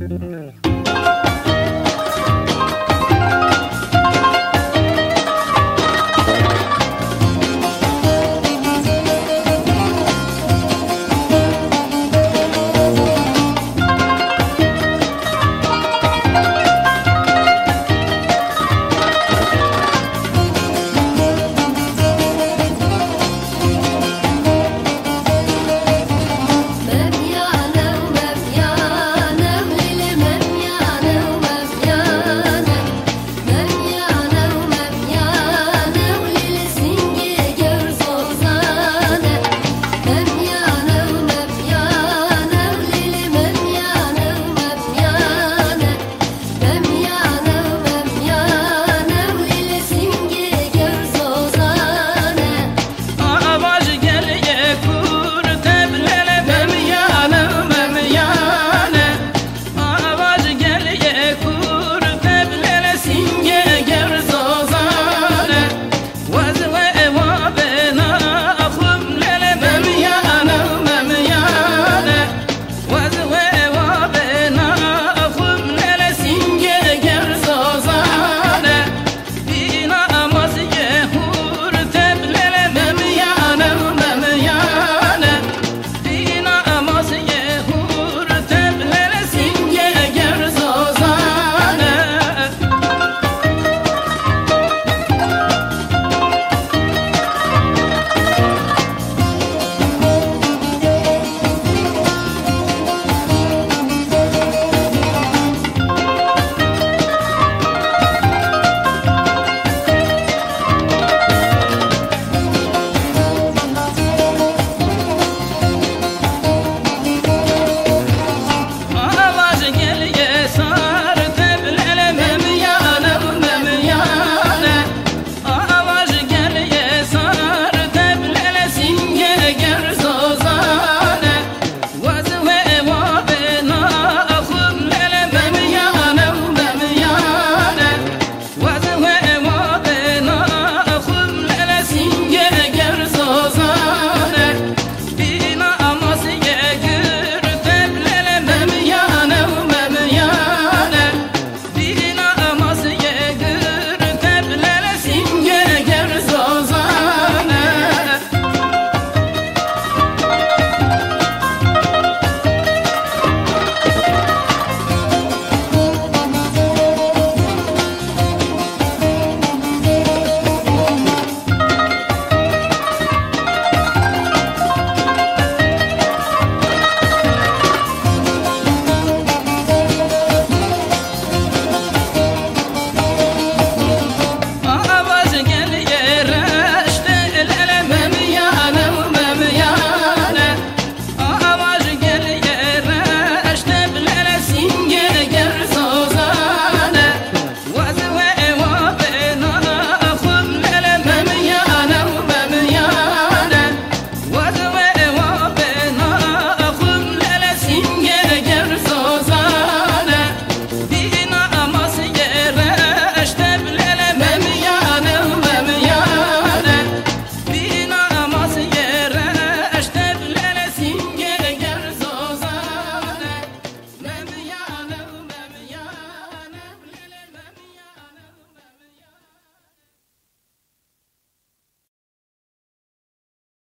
Bye.